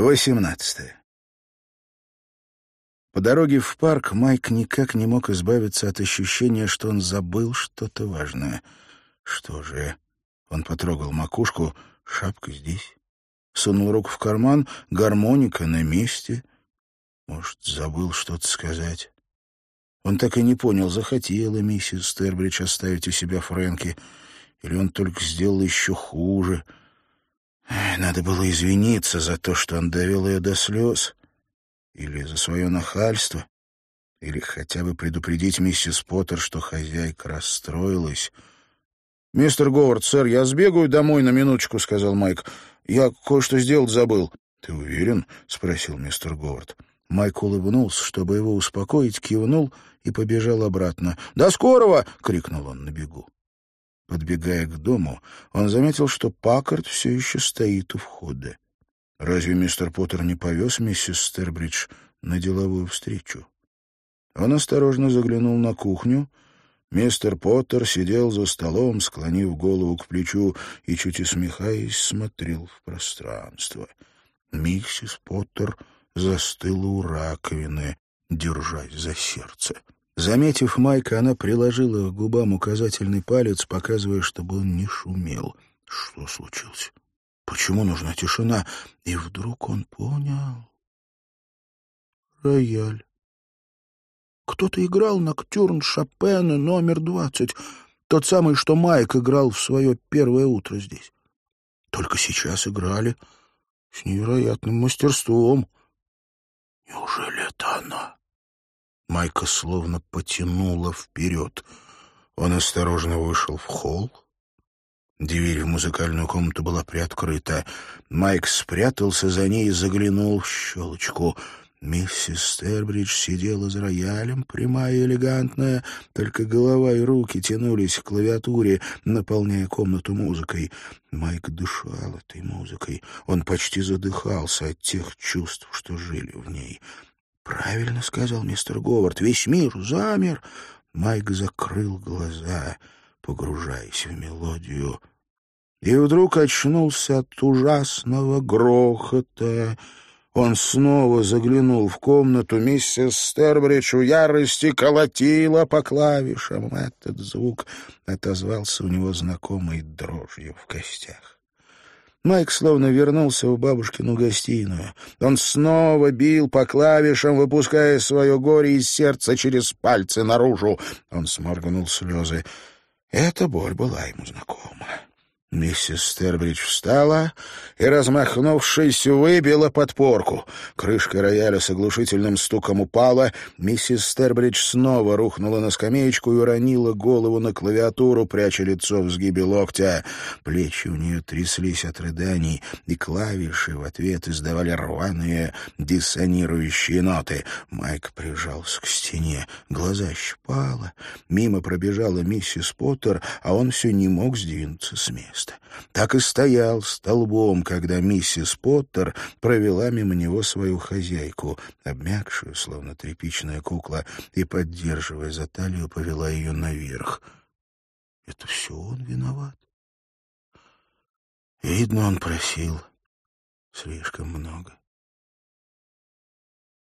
Восемнадцатое. По дороге в парк Майк никак не мог избавиться от ощущения, что он забыл что-то важное. Что же? Он потрогал макушку, шапка здесь. Сунул руку в карман, гармоника на месте. Может, забыл что-то сказать. Он так и не понял, захотела миссис Стербридж оставить у себя Фрэнки, или он только сделал еще хуже. Надо было извиниться за то, что он довел ее до слез или за свое нахальство, или хотя бы предупредить миссис Поттер, что хозяйка расстроилась. «Мистер Говард, сэр, я сбегаю домой на минуточку», — сказал Майк. «Я кое-что сделать забыл». «Ты уверен?» — спросил мистер Говард. Майк улыбнулся, чтобы его успокоить, кивнул и побежал обратно. «До скорого!» — крикнул он на бегу. Подбегая к дому, он заметил, что Паккард все еще стоит у входа. Разве мистер Поттер не повез миссис Стербридж на деловую встречу? Он осторожно заглянул на кухню. Мистер Поттер сидел за столом, склонив голову к плечу и, чуть усмехаясь, смотрел в пространство. Миссис Поттер застыла у раковины, держась за сердце. Заметив Майка, она приложила к губам указательный палец, показывая, чтобы он не шумел. Что случилось? Почему нужна тишина? И вдруг он понял. Рояль. Кто-то играл ноктюрн Шопена номер двадцать, тот самый, что Майк играл в свое первое утро здесь. Только сейчас играли с невероятным мастерством. Неужели? Майка словно потянула вперед. Он осторожно вышел в холл, Дверь в музыкальную комнату была приоткрыта. Майк спрятался за ней и заглянул в щелочку. Миссис Стербридж сидела за роялем, прямая и элегантная, только голова и руки тянулись к клавиатуре, наполняя комнату музыкой. Майк дышал этой музыкой. Он почти задыхался от тех чувств, что жили в ней. «Правильно», — сказал мистер Говард, — «весь мир замер». Майк закрыл глаза, погружаясь в мелодию и вдруг очнулся от ужасного грохота. Он снова заглянул в комнату. Миссис Стербридж в ярости колотила по клавишам. Этот звук отозвался у него знакомой дрожью в костях. Майк словно вернулся в бабушкину гостиную. Он снова бил по клавишам, выпуская свое горе из сердца через пальцы наружу. Он сморгнул слезы. Эта боль была ему знакома. Миссис Стербридж встала и, размахнувшись, выбила подпорку. Крышка рояля с оглушительным стуком упала. Миссис Стербридж снова рухнула на скамеечку и уронила голову на клавиатуру, пряча лицо в сгибе локтя. Плечи у нее тряслись от рыданий, и клавиши в ответ издавали рваные диссонирующие ноты. Майк прижался к стене. Глаза щипало. Мимо пробежала миссис Поттер, а он все не мог сдвинуться с места места. Так и стоял столбом, когда миссис Поттер провела мимо него свою хозяйку, обмякшую, словно тряпичная кукла, и, поддерживая за талию, повела ее наверх. Это все он виноват. Видно, он просил слишком много.